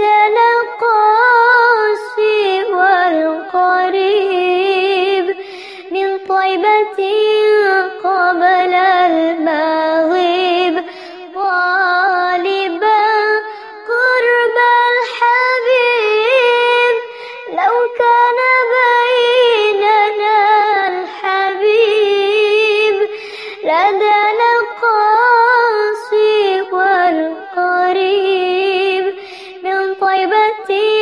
لدى والقريب من طيبة قبل المغيب. طالبا قرب الحبيب لو كان بيننا الحبيب. لدى طيبة